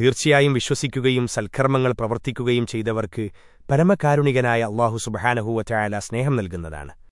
തീർച്ചയായും വിശ്വസിക്കുകയും സൽക്കർമ്മങ്ങൾ പ്രവർത്തിക്കുകയും ചെയ്തവർക്ക് പരമകാരുണികനായ അള്ളാഹു സുബഹാനഹൂവറ്റായാല സ്നേഹം നൽകുന്നതാണ്.